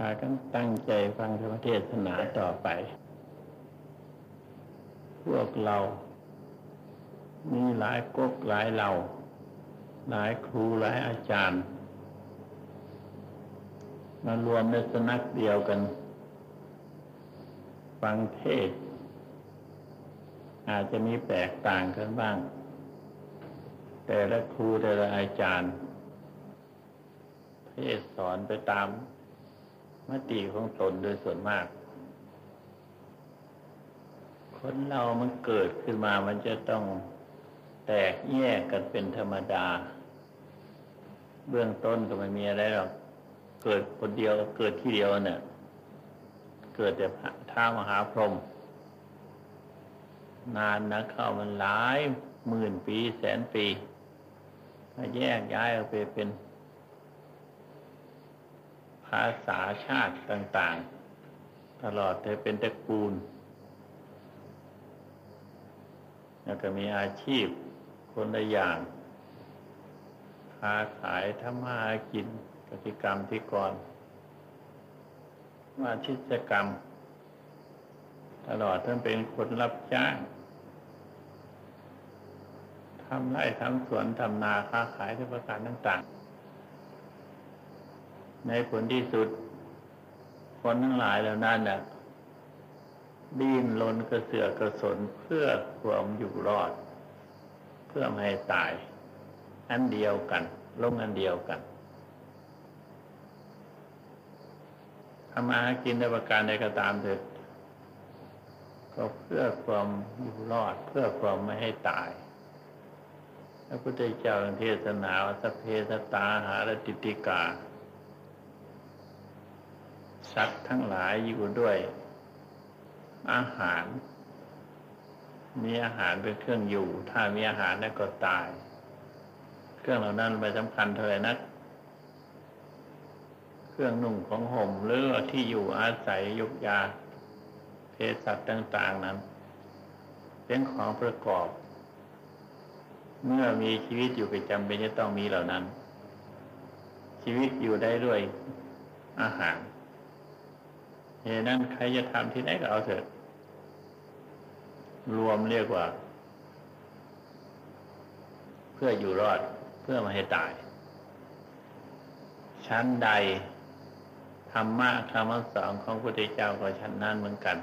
พากันตั้งใจฟังธรรมเทศนาต่อไป พวกเรามีหลายก๊กหลายเหล่า หลายครูหลายอาจารย์ มารวมในสนักเดียวกัน ฟังเทศ อาจจะมีแตกต่างกันบ้าง แต่ละครูแต่ละอาจารย์ เทศสอนไปตาม มติของตนโดยส่วนมาก คนเรามันเกิดขึ้นมามันจะต้องแตกแยกกันเป็นธรรมดา เบื้องต้นก็ไม่มีอะไรหรอก เกิดคนเดียวเกิดที่เดียวเนี่ยเกิดแต่ท้ามหาพรหมนานนะเข้ามันหลายหมื่นปีแสนปีมาแยกย้ายออกไปเป็นาษาชาติต่างๆ ตลอดแต่เป็นตระกูล แล้วก็มีอาชีพคนละอย่างค้าขายทำมากินกติกรรมที่ก่อนว่าชิจกรรม ตลอดทั้งเป็นคนรับจ้างทำไร่ทำสวนทำนาค้าขายทุกประการต่างๆ ในผลที่สุด คนทั้งหลายเหล่านั้นน่ะดิ้นรนกระเสือกกระสนเพื่อความอยู่รอด เพื่อไม่ให้ตาย อันเดียวกันลงอันเดียวกันทำมาหากินในประการใดก็ตามเถิดก็เพื่อความอยู่รอด เพื่อความไม่ให้ตายพระพุทธเจ้าเทศนาสัพเพสตาหารติติกา สัตว์ทั้งหลายอยู่ด้วย อาหาร มีอาหารเป็นเครื่องอยู่ ถ้ามีอาหารแล้วก็ตาย เครื่องเหล่านั้นไม่สำคัญเท่าไหร่นัก เครื่องนุ่งของห่มหรือที่อยู่อาศัยยุกยาเภสัชต่าง ๆนั้น เป็นของประกอบ เมื่อมีชีวิตอยู่ประจำเป็นจะต้องมีเหล่านั้นชีวิตอยู่ได้ด้วยอาหาร เหตุนั้นใครจะทำที่ไหนก็เอาเถอะรวมเรียกว่า เพื่ออยู่รอดเพื่อมาให้ตาย ชั้นใดธรรมะคำสอนของพระพุทธเจ้าก็ชั้นนั้นเหมือนกัน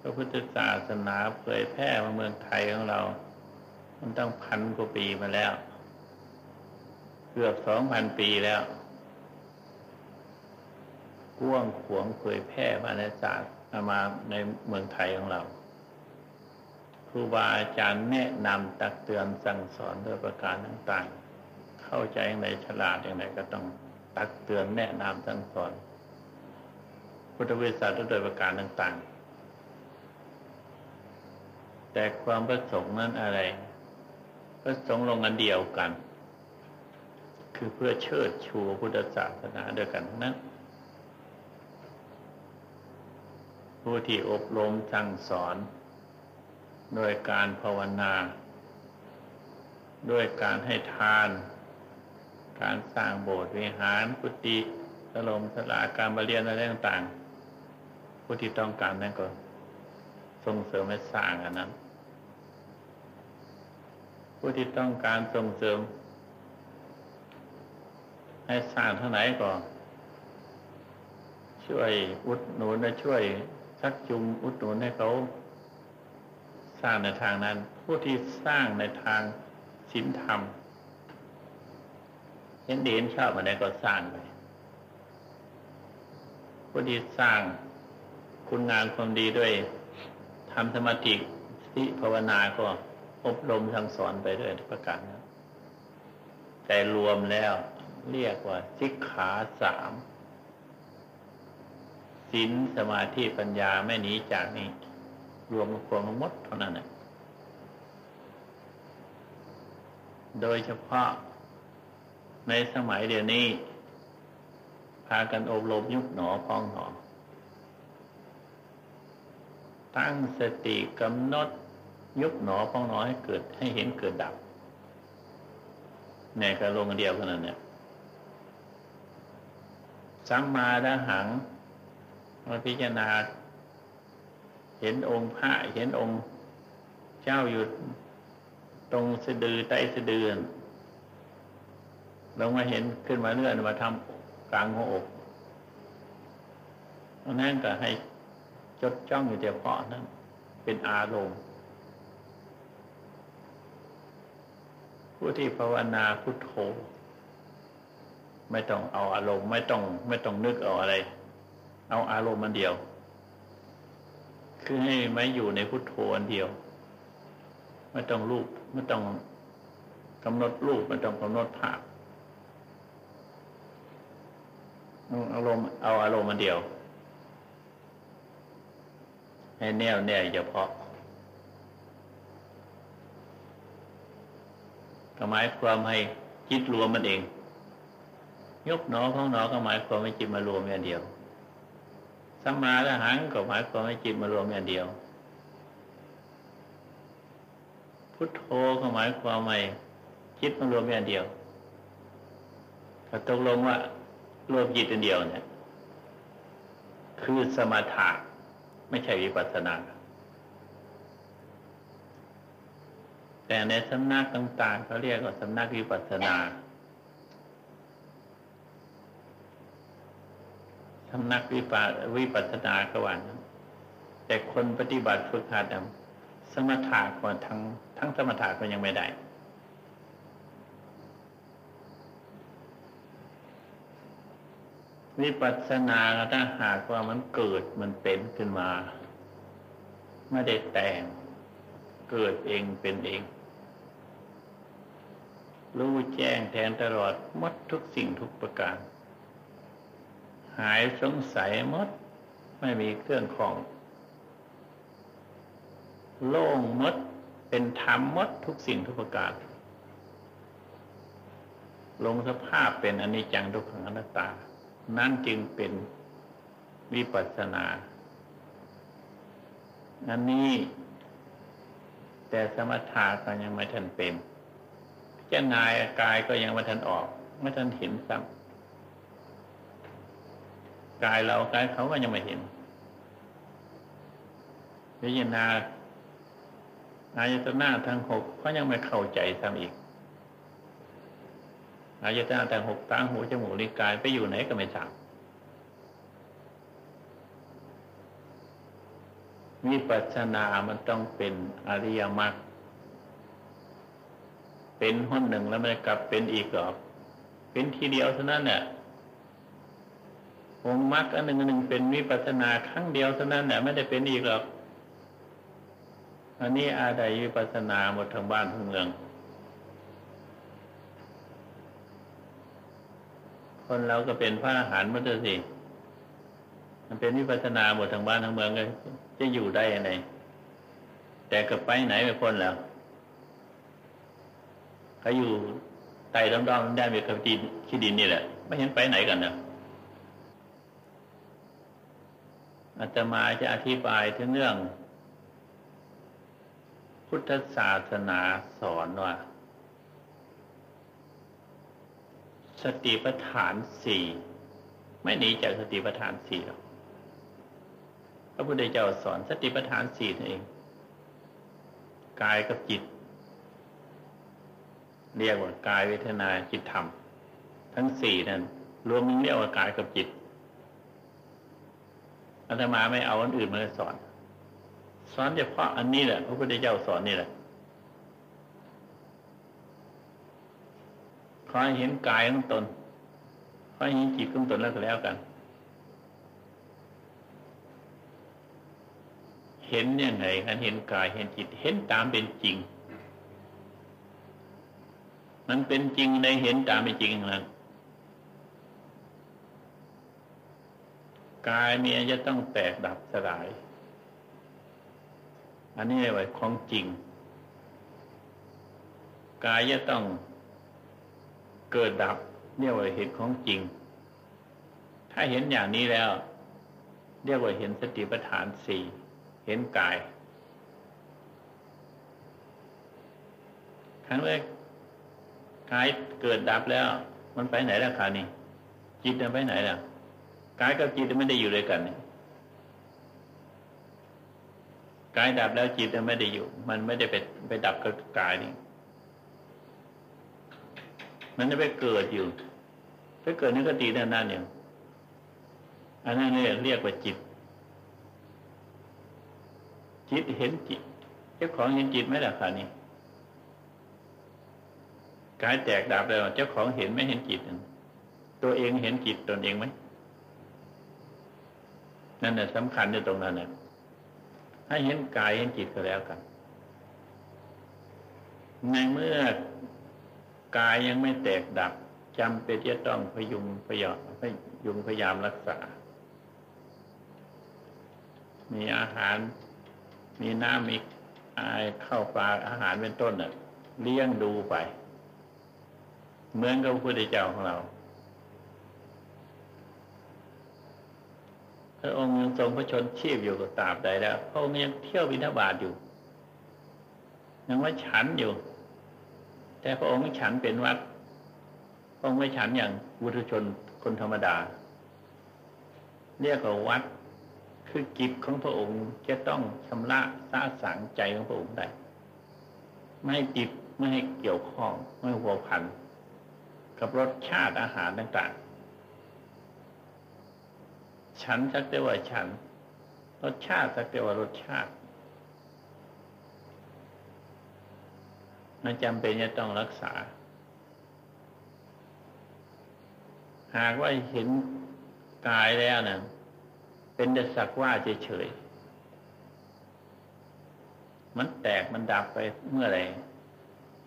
พระพุทธศาสนาเผยแพร่มาเมืองไทยของเรา มันต้องพันกว่าปีมาแล้ว เกือบสองพันปีแล้ว กว้างขวงเผยแพร่มาในศาสตร์มาในเมืองไทยของเราครูบาอาจารย์แนะนำตักเตือนสั่งสอนโดยประการต่างๆ เข้าใจอย่างไรฉลาดอย่างไรก็ต้องตักเตือนแนะนำสั่งสอน พุทธวิสัยโดยประการต่างๆ แต่ความประสงค์นั้นอะไร ประสงค์ลงอันเดียวกัน คือเพื่อเชิดชูพุทธศาสนาเดียวกันนั้น ผู้ที่อบรมสั่งสอน โดยการภาวนา ด้วยการให้ทาน การสร้างโบสถ์วิหารกุฏิสลมสลาการบรเรียนอะไรต่างๆ ผู้ที่ต้องการนั่นก็ส่งเสริมให้สร้างอันนั้น ผู้ที่ต้องการส่งเสริม ให้สร้างเท่าไหร่ก็ช่วยอุดหนุนและช่วย ชักจูงอุดหนุนให้เขาสร้างในทางนั้น ผู้ที่สร้างในทางศีลธรรมเห็นดีเห็นชอบอะไรก็สร้างไปผู้ที่สร้างคุณงานความดีด้วยทำสมาธิที่ภาวนาก็อบรมสั่งสอนไปด้วยประการนะแต่รวมแล้วเรียกว่าสิกขาสาม ศีลสมาธิปัญญาไม่หนีจากนี้รวมรวมหมดเท่านั้นนะโดยเฉพาะในสมัยเดี๋ยวนี้ พากันอบรมยุบหนอพองหนอ ตั้งสติกำหนดยุบหนอพองหนอให้เกิดให้เห็นเกิดดับในกระลงเดียวกันนั้นเนี่ยสัมมาดหัง มาพิจารณา เห็นองค์พระเห็นองค์ เจ้าอยู่ตรงสะดือใต้สะดือลงมาเห็นขึ้นมาเลื่อนมาทำกลางหัวอกนั่นก็ให้จดจ้องอยู่เฉพาะนั้น เป็นอารมณ์ผู้ที่ภาวนาพุทโธไม่ต้องเอาอารมณ์ ไม่ต้อง ไม่ต้องนึกเอาอะไร เอาอารมณ์มันเดียว คือให้ไม่อยู่ในพุทโธอันเดียว ไม่ต้องรูปไม่ต้องกำหนดรูปไม่ต้องกำหนดภาพอารมณ์เอาอารมณ์มันเดียว ให้แน่วแน่เฉพาะก็หมายความให้จิตรวมมันเอง ยกหนอของหนอก็หมายความให้จิตมารวมอย่างเดียว สัมมาละหังก็หมายความให้จิตมารวมอย่างเดียว พุทโธก็หมายความให้จิตมารวมอย่างเดียวถ้าตกลงว่ารวมจิตอันเดียวเนี่ย คือสมาธิไม่ใช่วิปัสสนา แต่ในสำนักต่างๆเขาเรียกว่าสำนักวิปัสสนา สำนักวิปัวิปัสนากวันแต่คนปฏิบัติฝึกหัดสมถะก่อนทั้งทั้งสมถะก็ยังไม่ได้วิปัสสนาถ้าหากว่ามันเกิดมันเป็นขึ้นมา ไม่ได้แต่ง เกิดเองเป็นเอง รู้แจ้งแทนตลอดมดทุกสิ่งทุกประการ หายสงสัยมด ไม่มีเครื่องของ โล่งมด เป็นธรรมมดทุกสิ่งทุกประการลงสภาพเป็นอนิจจังทุกขังอนัตตา นั่นจึงเป็นวิปัสสนา อันนี้ แต่สมถะก็ยังไม่ทันเป็นเจ้านายกายก็ยังไม่ทันออก ไม่ทันเห็นซ้ำ กายเรากายเขาก็ยังไม่เห็นพิจารณาอายตนะทางหกเขายังไม่เข้าใจซ้ำอีกอายตนะทางหกตาหูจมูกลิ้นกายไปอยู่ไหนก็ไม่ทราบมีปัจนามันต้องเป็นอริยมรรคเป็นห้นหนึ่งแล้วมันกลับเป็นอีกหรอเป็นทีเดียวเท่านั้นเนี่ย องมรรคอันหนึ่งอันหนึ่งเป็นวิปัสนาครั้งเดียวเท่านั้นแหละไม่ได้เป็นอีกหรอกอันนี้อาใดวิปัสนาหมดทั้งบ้านทั้งเมือง คนเราก็เป็นพระอรหันต์มันจะสิมันเป็นวิปัสนาหมดทั้งบ้านทั้งเมืองเลยจะอยู่ได้ยังไงแต่ก็ไปไหนไม่พ้นแล้วเขาอยู่ไต่ดำๆได้มีกับดินขี้ดินนี่แหละ ไม่เห็นไปไหนกันเนาะ อาตมาจะอธิบายถึงเรื่อง พุทธศาสนาสอนว่า สติปัฏฐานสี่ไม่หนีจากสติปัฏฐานสี่หรอกพระพุทธเจ้าสอนสติปัฏฐานสี่นั่นเองกายกับจิต เรียกว่ากายเวทนาจิตธรรม ทั้งสี่นั้นรวมเรียกว่ากายกับจิต อาตมาไม่เอาอันอื่นมาสอน สอนเฉพาะอันนี้แหละพระพุทธเจ้าสอนนี่แหละขอให้เห็นกายของตนขอให้เห็นจิตของตนแล้วก็แล้วกัน เห็นยังไงกันเห็นกายเห็นจิต เห็นตามเป็นจริง มันเป็นจริงในเห็นตามเป็นจริงนั้น กายเนี่ยจะต้องแตกดับสลาย อันนี้เรียกว่าของจริง กายจะต้องเกิดดับเรียกว่าเห็นของจริง ถ้าเห็นอย่างนี้แล้ว เรียกว่าเห็นสติปัฏฐานสี่เห็นกายครั้งแรกกายเกิดดับแล้ว มันไปไหนแล้วคราวนี้จิตมันไปไหนแล้ว กายกับจิตไม่ได้อยู่ด้วยกันกายดับแล้วจิตไม่ได้อยู่ มันไม่ได้ไปไปดับกับกายนี่มันจะไปเกิดอยู่ไปเกิดนี่ก็ตีนั่นนั่นอย่างอันนั้นเรียกเรียกว่าจิต จิตเห็นจิตเจ้าของเห็นจิตไหมล่ะคะนี่กายแตกดับแล้วเจ้าของเห็นไม่เห็นจิตตัวเองเห็นจิตตนเองไหม นั่นแหละสำคัญในตรงนั้นนะให้เห็นกายเห็นจิตก็แล้วกัน ในเมื่อกายยังไม่แตกดับจำเป็นจะต้องพยุงพยามพยุงพยายามรักษา มีอาหาร มีน้ำมีข้าวปลาอาหารเป็นต้นเน่ะเลี้ยงดูไป เหมือนกับพระพุทธเจ้าของเรา พระองค์ยังทรงพระชนชีพอยู่กับตาบใดแล้วพระองค์ยังเที่ยวบิณฑบาตอยู่ยังว่าฉันอยู่ แต่พระองค์ไม่ฉันเป็นวัดพระองค์ไม่ฉันอย่างวุถุชนคนธรรมดา เรียกว่าวัดคือกิจของพระองค์จะต้องชำระสะสางใจของพระองค์ได้ไม่ให้จิตไม่ให้เกี่ยวข้องไม่หัวพัน กับรสชาติอาหารต่างๆ ฉันสักแต่ว่าฉัน รสชาติสักแต่ว่ารสชาติมันจำเป็นจะต้องรักษา หากว่าเห็นกายแล้วนะเป็นแต่สักว่าเฉยๆมันแตกมันดับไปเมื่อไร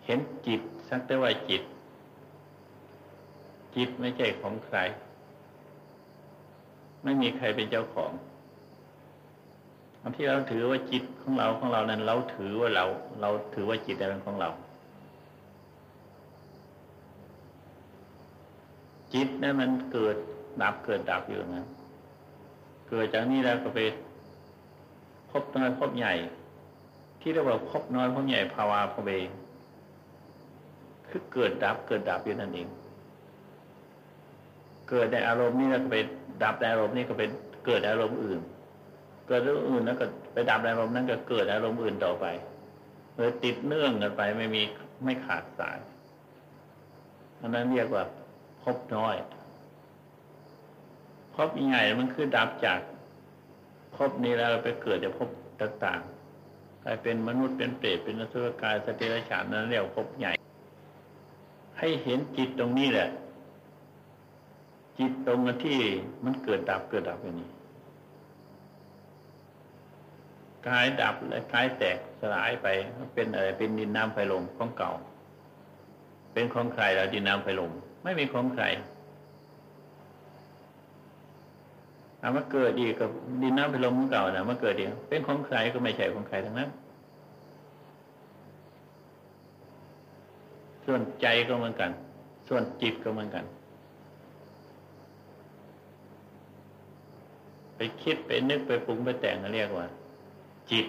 เห็นจิตสักแต่ว่าจิต จิตไม่ใช่ของใคร ไม่มีใครเป็นเจ้าของอันที่เราถือว่าจิตของเราของเรานั้น เราถือว่าเรา เราถือว่าจิตเป็นของเรา จิตนั้นมันเกิดดับเกิดดับอยู่นะเกิดจากนี้แล้วก็ไปพบน้อยพบใหญ่ ที่เรียกว่าพบน้อยพบใหญ่ภาวะพเวคือเกิดดับเกิดดับอยู่นั่นเอง เกิดในอารมณ์นี้แล้วก็ไป ดับอารมณ์นี่ก็เป็นเกิดอารมณ์อื่น เกิดอารมณ์อื่นแล้วก็ไปดับอารมณ์นั้นก็เกิดอารมณ์อื่นต่อไปเลยติดเนื่องกันไปไม่มีไม่ขาดสายอันนั้นเรียกว่าพบน้อยพบใหญ่มันคือดับจากพบนี้แล้วไปเกิดจะพบต่างๆกลายเป็นมนุษย์เป็นเปรตเป็นนสุรกายสติรฉานนั้นเรียกพบใหญ่ ให้เห็นจิตตรงนี้แหละ จิตตรงกันที่มันเกิดดับเกิดดับอย่างนี้กายดับและกายแตกสลายไปเป็นอะไรเป็นดินน้ำไฟลมของเก่า เป็นของใครแล้วดินน้ำไฟลมไม่มีของใครเอามาเกิดอีกกับดินน้ำไฟลมของเก่านะมาเกิดอีกเป็นของใครก็ไม่ใช่ของใครทั้งนั้น ส่วนใจก็เหมือนกัน ส่วนจิตก็เหมือนกันไป คิดไปนึกไปปรุงไปแต่งเรียกว่า จิต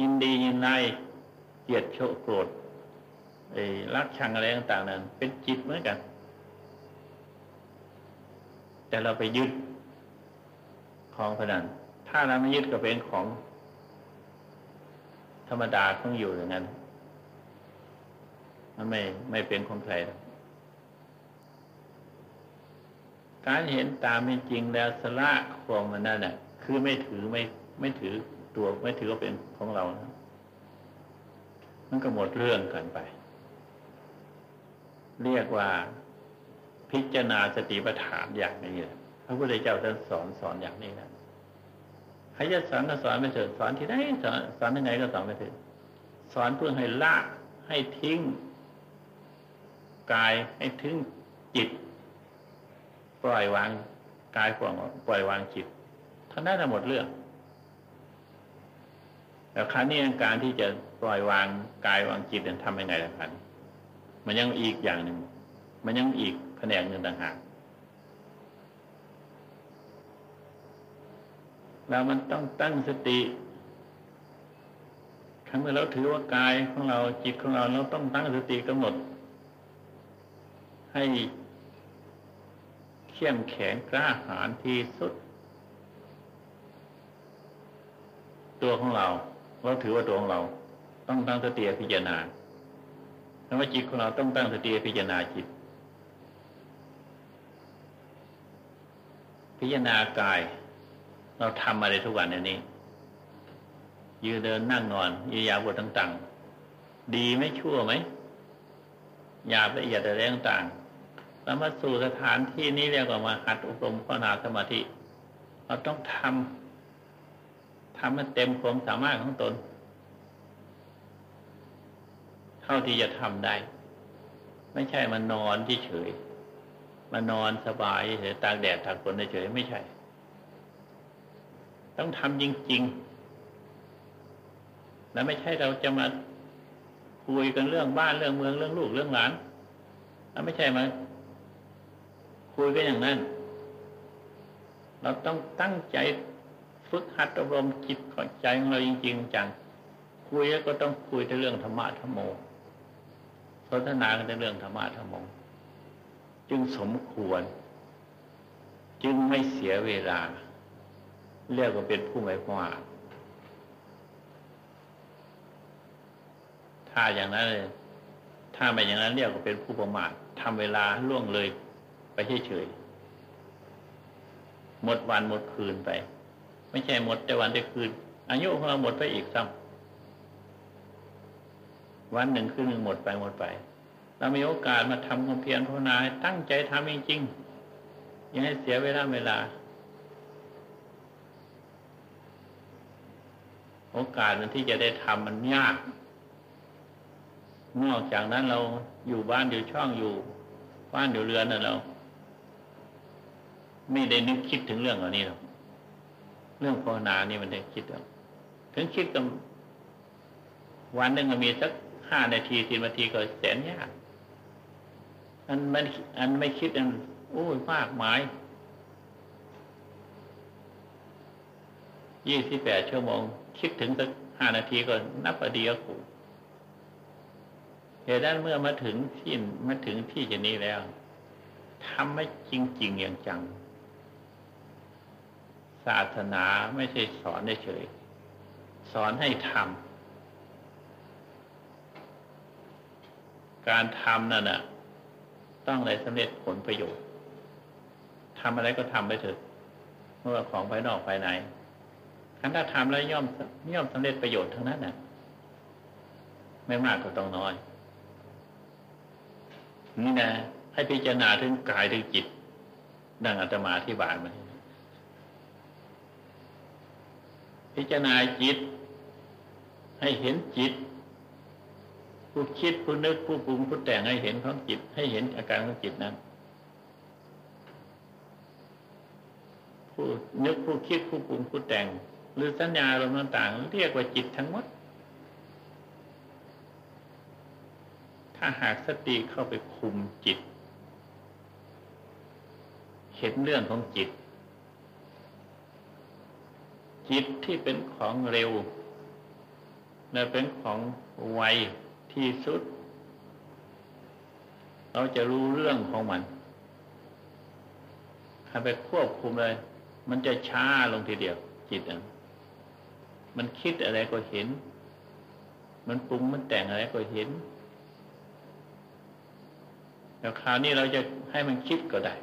ยินดียินไล่เกลียดโชโกรธไอ้รักชังอะไรต่างๆนั้น เป็นจิตเหมือนกัน แต่เราไปยึดของพนันถ้าเราไม่ยึดก็เป็นของ ธรรมดาของอยู่อย่างนั้น มันไม่ไม่เป็นของใครก การเห็นตามเป็นจริงแล้วสละความมันนั่นน่ะคือไม่ถือไม่ไม่ถือตัวไม่ถือว่าเป็นของเรานะมันก็หมดเรื่องกันไป เรียกว่าพิจารณาสติปัฏฐานอย่างนี้พระพุทธเจ้าท่านสอนสอนอย่างนี้นะใครจะสอนก็สอนไปเถิดสอนที่ไหนสอนสอนยังไงก็สอนไปเถิดสอนเพื่อให้ละให้ทิ้งกายให้ทิ้งจิต ปล่อยวางกายปล่อยวางจิตท่านั้นหมดเรื่องแต่ครั้นี้การที่จะปล่อยวางกายวางจิตนั้นทำยังไงล่ะครับมันยังอีกอย่างหนึ่งมันยังอีกแผนกหนึ่งต่างหากเรามันต้องตั้งสติครั้งเมื่อเราถือว่ากายของเราจิตของเราเราต้องตั้งสติกำหนด ให้ เข้มแข็งกล้าหาญที่สุด ตัวของเราเราถือว่าตัวของเรา ต้องตั้งสติพิจารณาธรรมจิตของเราต้องตั้งสติพิจารณาจิต พิจารณากาย เราทำอะไรทุกวันในนี้ ยืนเดินนั่งนอนยิยาบทต่าง ๆ ดีไหมชั่วไหมหยาบละเอียดอะไรต่างๆ แล้วมาสู่สถานที่นี้เรียกว่ามาหัดอบรมภาวนาสมาธิ เราต้องทำทำมันเต็มความสามารถของตน เท่าที่จะทำได้ ไม่ใช่มานอนเฉยมานอนสบายเฉยตากแดดตากฝนเฉยไม่ใช่ ต้องทำจริง ๆ แล้วไม่ใช่เราจะมาคุยกันเรื่องบ้านเรื่องเมืองเรื่องลูกเรื่องหลานแล้วไม่ใช่มา คุยกันอย่างนั้น เราต้องตั้งใจฝึกหัดอบรมจิตของใจของเราจริง ๆ จัง คุยแล้วก็ต้องคุยในเรื่องธรรมะธรรมโมสนทนากันในเรื่องธรรมะธรรมโมจึงสมควร จึงไม่เสียเวลา เรียกว่าเป็นผู้ไม่ประมาทถ้าอย่างนั้นเลยถ้าไม่อย่างนั้นเรียกว่าเป็นผู้ประมาททำเวลาล่วงเลย ไปเฉยๆหมดวันหมดคืนไป ไม่ใช่หมดแต่วันแต่คืน อายุของเราหมดไปอีกซ้ำวันหนึ่งคืนหนึ่งหมดไปหมดไป เรามีโอกาสมาทำความเพียรภาวนาตั้งใจทำจริงๆอย่าให้เสียเวลาเวลา โอกาสมันที่จะได้ทำมันยากนอกจากนั้นเราอยู่บ้านอยู่ช่องอยู่บ้านอยู่เรือนน่ะเรา ไม่ได้นึกคิดถึงเรื่องเหล่านี้หรอกเรื่องภาวนานี่มันได้คิดหรอกถึงคิดกับวันหนึ่งมีสักห้านาทีสิบนาทีก็แสนยากอันมันอันไม่คิดอันโอ้ยมากมายยี่สิบแปดชั่วโมง คิดถึงสักห้านาทีก็นับประเดียวกูเหตุนั้นเมื่อมาถึงที่มาถึงที่จะนี้แล้วทำไม่จริง ๆ อย่างจัง ศาสนาไม่ใช่สอนเฉย สอนให้ทำ การทำนั่นน่ะ ต้องอะไรสำเร็จผลประโยชน์ ทำอะไรก็ทำไปเถอะเมื่อของภายนอกภายในคันถ้าทำแล้วย่อมย่อมสำเร็จประโยชน์ทั้งนั้นน่ะ ไม่มากก็ต้องน้อย นี่นะให้พิจารณาถึงกายถึงจิต ดังอาตมาที่บายมา พิจารณาจิต ให้เห็นจิต ผู้คิดผู้นึกผู้ปรุงผู้แต่งให้เห็นของจิต ให้เห็นอาการของจิตนั้น ผู้นึกผู้คิดผู้ปรุงผู้แต่ง หรือสัญญาอารมณ์ต่างๆเรียกว่าจิตทั้งหมด ถ้าหากสติเข้าไปคุมจิต เห็นเรื่องของจิต จิตที่เป็นของเร็วและเป็นของไวที่สุด เราจะรู้เรื่องของมันถ้าไปควบคุมเลย มันจะช้าลงทีเดียว จิตอะมันคิดอะไรก็เห็น มันปรุงมันแต่งอะไรก็เห็นแต่คราวนี้เราจะให้มันคิดก็ได้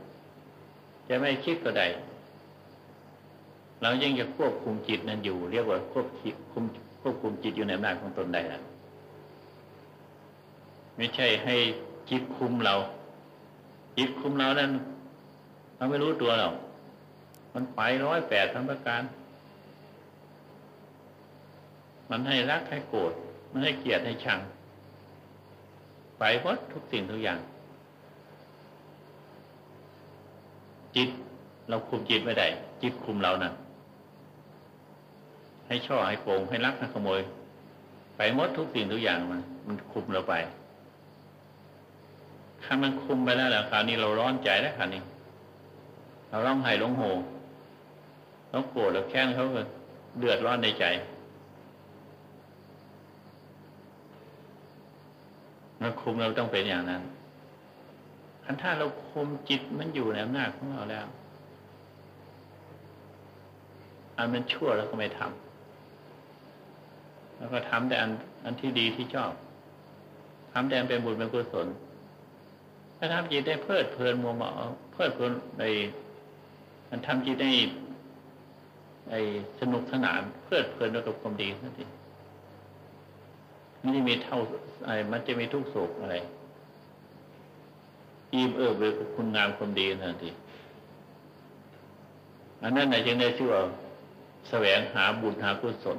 จะไม่คิดก็ได้ เรายังจะควบคุมจิตนั้นอยู่ เรียกว่าควบคุมควบคุมจิตอยู่ในอำนาจของตนได้นะไม่ใช่ให้จิตคุมเรา จิตคุมเรานั้นเราไม่รู้ตัวหรอกมันไปร้อยแปดทั้งประการ มันให้รักให้โกรธมันให้เกลียดให้ชัง ไปหมดทุกสิ่งทุกอย่าง จิตเราคุมจิตไม่ได้ จิตคุมเรานะ่ะ ให้ช่อให้โกงให้ลักให้ขโมย ไปหมดทุกสิ่งทุกอย่างมัน มันคุมเราไปถ้ามันคุมไปแล้วแล้วคราวนี้เราร้อนใจแล้วคราวนี้เราร้องไห้ร้องโหเราโกรธเราแค้นเขาเลยเดือดร้อนในใจมันคุมเราต้องเป็นอย่างนั้นอันถ้าเราคุมจิตมันอยู่ในอำนาจของเราแล้ว อันมันชั่วเราก็ไม่ทำ แล้วก็ทำแต่อันอันที่ดีที่ชอบทำแต่อันเป็นบุญเป็นกุศลถ้าทำจิตได้เพลิดเพลินมัวเมาเพลิดเพลินในมันทำจิตได้ไอสนุกสนานเพลิดเพลินกับความดีนั่นเองมันจะมีเท่าอะไรมันจะมีทุกโศกอะไรอิ่มเอิบเลยคุณงามความดีนั่นทีอันนั้นไหนจึงได้ชื่อว่าแสวงหาบุญหากุศล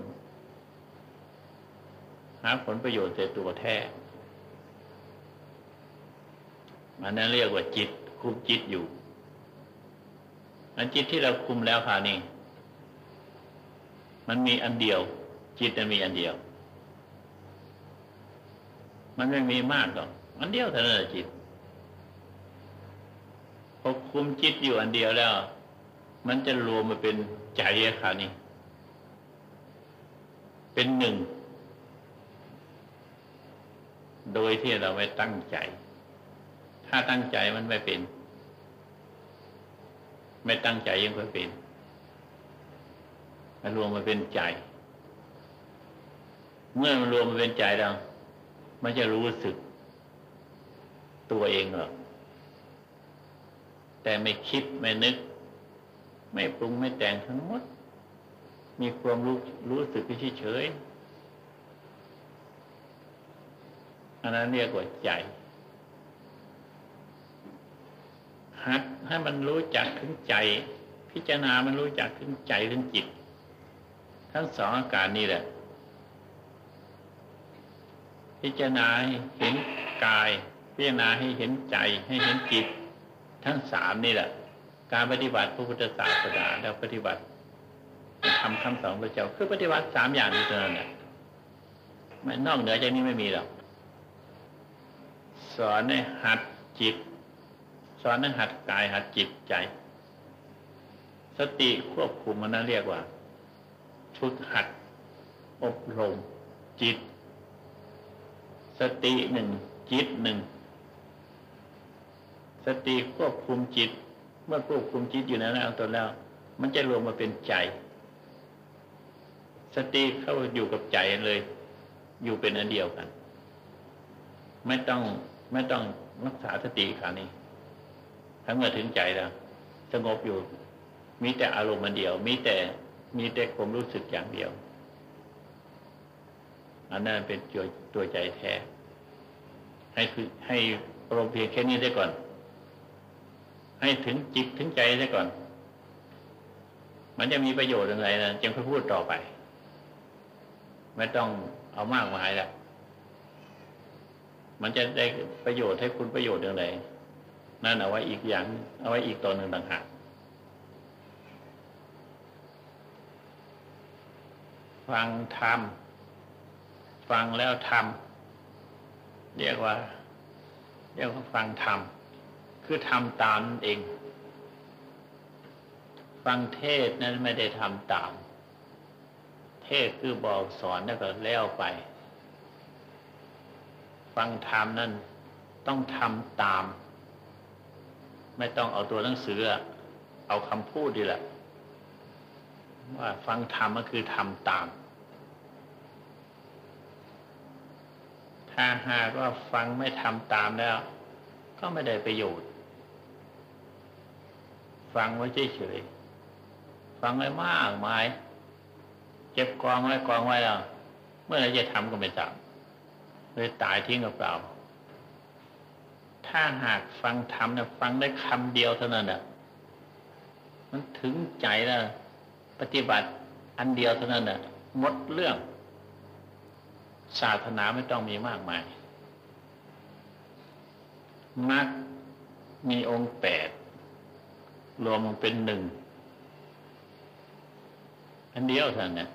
หาผลประโยชน์แต่ตัวแท้อันนั้นเรียกว่าจิต คุมจิตอยู่อันจิตที่เราคุมแล้วค่ะนี่ มันมีอันเดียว จิตมันมีอันเดียว มันไม่มีมากหรอกอันเดียวเท่านั้นจิตพอคุมจิตอยู่อันเดียวแล้ว มันจะรวมมาเป็นใจค่ะนี่ เป็นหนึ่ง โดยที่เราไม่ตั้งใจ ถ้าตั้งใจมันไม่เป็น ไม่ตั้งใจยังไม่เป็นมันรวมมาเป็นใจ เมื่อมันรวมมาเป็นใจแล้วมันจะรู้สึก ตัวเองหรอกแต่ไม่คิดไม่นึก ไม่ปรุงไม่แต่งทั้งหมด มีความรู้รู้สึกเฉย อันนั้นเรียกว่าใจหัดให้มันรู้จักถึงใจ พิจารณามันรู้จักถึงใจถึงจิต ทั้งสองอาการนี้แหละ พิจารณาให้เห็นกาย พิจารณาให้เห็นใจให้เห็นจิต ทั้งสามนี่แหละ การปฏิบัติพระพุทธศาสนาแล้วปฏิบัติทำคำสอนพระเจ้าคือปฏิบัติสามอย่างนี้เท่านั้นแหละไม่นอกเหนือจากนี้ไม่มีหรอก สอนให้หัดจิต สอนให้หัดกายหัดจิตใจ สติควบคุมมันนั่นเรียกว่าชุดหัด อบรมจิต สติหนึ่งจิตหนึ่งสติควบคุมจิต เมื่อควบคุมจิตอยู่ในนั้นตัวแล้ว มันจะรวมมาเป็นใจ สติเข้าอยู่กับใจเลย อยู่เป็นอันเดียวกัน ไม่ต้อง ไม่ต้องรักษาสติขานี้ถ้าเมื่อถึงใจแล้วสงบอยู่ มีแต่อารมณ์อันเดียว มีแต่มีแต่ความรู้สึกอย่างเดียว อันนั้นเป็นตัวตัวใจแท้ ให้คือให้อารมณ์เพียงแค่นี้ได้ก่อน ให้ถึงจิตถึงใจซะก่อน มันจะมีประโยชน์อะไรนะจึงค่อยพูดต่อไป ไม่ต้องเอามากมายและ มันจะได้ประโยชน์ให้คุณประโยชน์อย่างไรนั่นเอาไว้อีกอย่าง เอาไว้อีกตอนหนึ่งต่างหากฟังธรรมฟังแล้วทำเรียกว่า เรียกว่าฟังธรรมคือทำตามเอง ฟังเทศนั้นไม่ได้ทำตาม เทศคือบอกสอนแล้วก็แล้วไป ฟังธรรมนั้นต้องทำตาม ไม่ต้องเอาตัวหนังสือ เอาคำพูดดีแหละ ว่าฟังธรรมก็คือทำตาม ถ้าหากว่าฟังไม่ทำตามแล้ว ก็ไม่ได้ประโยชน์ ฟังไว้เฉยๆฟังไว้มากมายเก็บกองไว้กองไว้แล้วเมื่อไรจะทำก็ไม่ทำ เลยตายทิ้งกับเปล่า ถ้าหากฟังทำเนี่ยฟังได้คำเดียวเท่านั้นน่ะมันถึงใจแล้วปฏิบัติอันเดียวเท่านั้นน่ะหมดเรื่อง ศาสนาไม่ต้องมีมากมายมักมีองค์แปดรวมเป็นหนึ่งอันเดียวเท่านั้น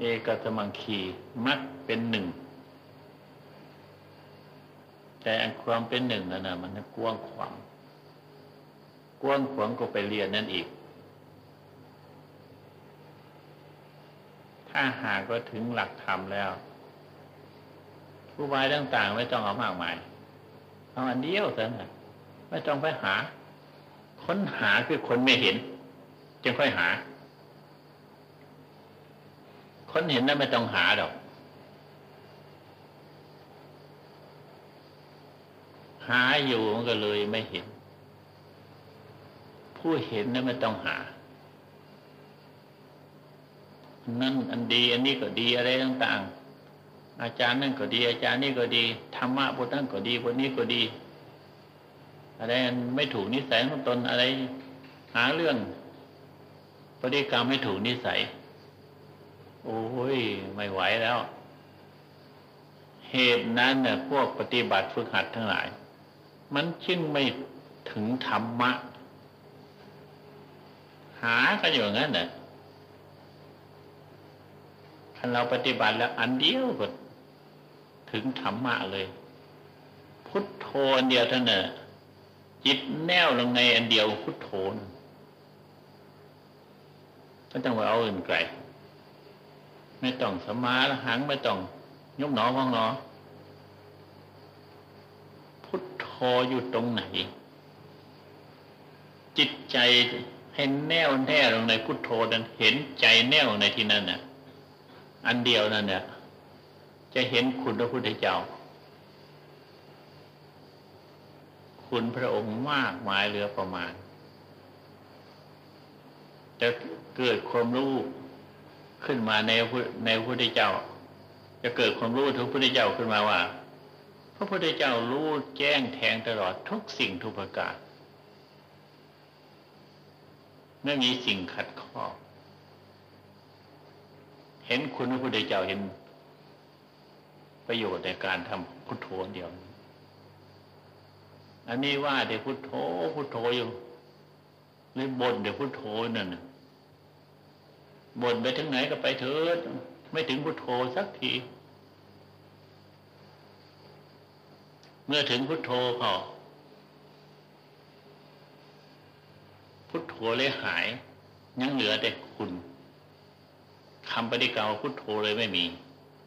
เอกสมังคีมัดเป็นหนึ่ง แต่ความเป็นหนึ่งนั่นนะมันกว้างขวางกว้างขวางก็ไปเรียนนั่นอีก ถ้าหากว่าถึงหลักธรรมแล้วผู้วายต่างๆ ไม่ต้องเอามากมาย เอาอันเดียวเท่านั้นไม่ต้องไปหา ค้นหาคือคนไม่เห็น จึงค่อยหา คนเห็นนั้นไม่ต้องหาดอก หาอยู่มันก็เลยไม่เห็น ผู้เห็นนั้นไม่ต้องหา นั่นอันดี อันนี้ก็ดีอะไรต่างๆ อาจารย์นั่นก็ดี อาจารย์นี่ก็ดีธรรมะบทนั้นก็ดีบทนี้ก็ดี อะไรไม่ถูกนิสัยของตนอะไร หาเรื่องปฏิกรรมไม่ถูกนิสัย โอ้ยไม่ไหวแล้ว เหตุนั้นเนี่ยพวกปฏิบัติฝึกหัดทั้งหลาย มันจึงไม่ถึงธรรมะ หากันอยู่งั้นน่ะถ้าเราปฏิบัติแล้ว อันเดียวก็ถึงธรรมะเลย พุทโธอันเดียวเท่านั้นจิตแน่วลงในอันเดียวพุทโธไม่ต้องไปเอาอื่นไกล ไม่ต้องสมาหังไม่ต้องยกหนอว่องหนอ พุทโธอยู่ตรงไหน จิตใจให้แน่วแน่ลงในพุทโธนั้นเห็นใจแน่วในที่นั้นน่ะ อันเดียวนั่นเนี่ยจะเห็นคุณพระพุทธเจ้า คุณพระองค์มากมายเหลือประมาณจะเกิดความรู้ ขึ้นมาในในพระพุทธเจ้า จะเกิดความรู้ทุกพระพุทธเจ้าขึ้นมาว่า พระพุทธเจ้ารู้แจ้งแทงตลอดทุกสิ่งทุกประการไม่มีสิ่งขัดข้อ เห็นคุณพระพุทธเจ้าเห็นประโยชน์ในการทำพุทโธเดียว อันนี้ว่าเดี๋ยวพุทโธพุทโธอยู่เลยบ่นเดี๋ยวพุทโธนั่น บ่นไปถึงไหนก็ไปเถิด ไม่ถึงพุทโธสักที เมื่อถึงพุทโธเขาพุทโธเลยหาย ยังเหลือแต่คุณคำปฏิกรรมพุทโธเลยไม่มี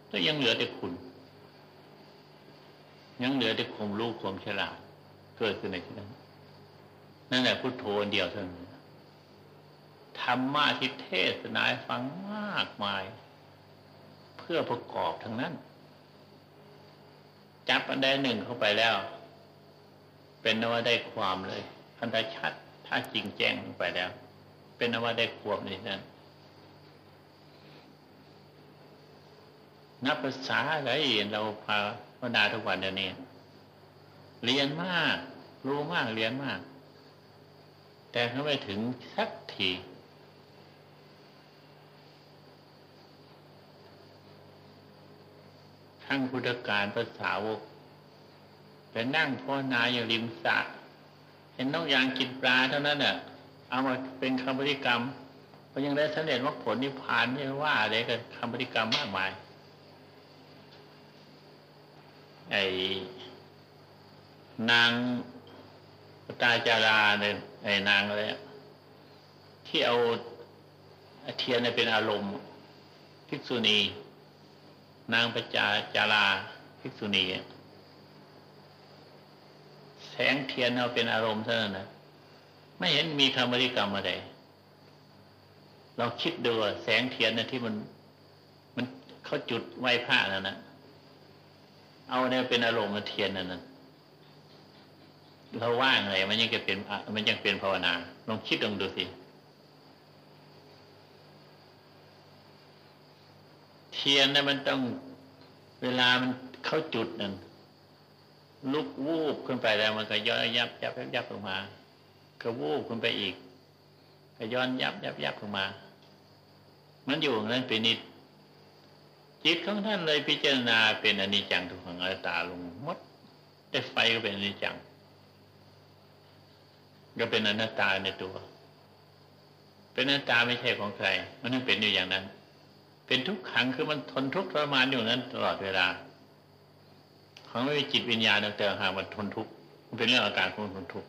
แล้วยังเหลือแต่คุณ ยังเหลือแต่ความรู้ความฉลาดเกิดขึ้นในที่นั้นนั่นแหละพุทโธเดียวเท่านั้น ธรรมะที่เทศนาฟังมากมาย เพื่อประกอบทั้งนั้น จับอันใดหนึ่งเข้าไปแล้ว เป็นนว่าได้ความเลยอันใดชัด ถ้าจริงแจ้งลงไปแล้ว เป็นนว่าได้ความในนั้นนับภาษาอะไรเราพาพนาทุกวันเดี๋ยวนี้เรียนมาก รู้มากเรียนมาก แต่เขาไม่ถึงสักที ทั้งพุทธการภาษาวกไปนั่งพ่อนาอยู่ริมสระเห็นน้องยางกินปลาเท่านั้นเน่ะ เอามาเป็นคำปฏิกรรมก็ยังได้สำเร็จมรรคผลนิพพานนี่ว่าอะไรกันคำปฏิกรรมมากมาย ไอ้นางตาจาราเนี่ยไอ้นางอะไรที่เอาเทียนเป็นอารมณ์ภิกษุณี นางประจาจาราภิกษุณีแสงเทียนเอาเป็นอารมณ์เท่านั้นนะไม่เห็นมีคำบริกรรมอะไรเราคิดดูแสงเทียนนะที่มัน มันเขาจุดไหว้พระนั่นนะเอาเนี่ยเป็นอารมณ์เทียนนั่นนะเราว่างเลยมันยังจะเป็นมันยังเป็นภาวนาลองคิดลองดูสิ เทียนนะมันต้องเวลามันเข้าจุดนั่นลุกวูบขึ้นไปแล้วมันก็ย้อนยับยับยับยับลงมา ก็วูบขึ้นไปอีกก็ย้อนยับยับยับลงมา มันอยู่นั้นเป็นนิดจิตของท่านเลยพิจารณาเป็นอนิจจังทุกขังอนัตตาลงมดได้ไฟก็เป็นอนิจจัง ก็เป็นอนัตตาในตัว เป็นอนัตตาไม่ใช่ของใคร มันต้องเป็นอยู่อย่างนั้น เป็นทุกขังคือมันทนทุกข์ทรมานอยู่นั้นตลอดเวลาของไม่มีจิตวิญญาณแต่หากมันทนทุกข์มันเป็นเรื่องอาการของทนทุกข์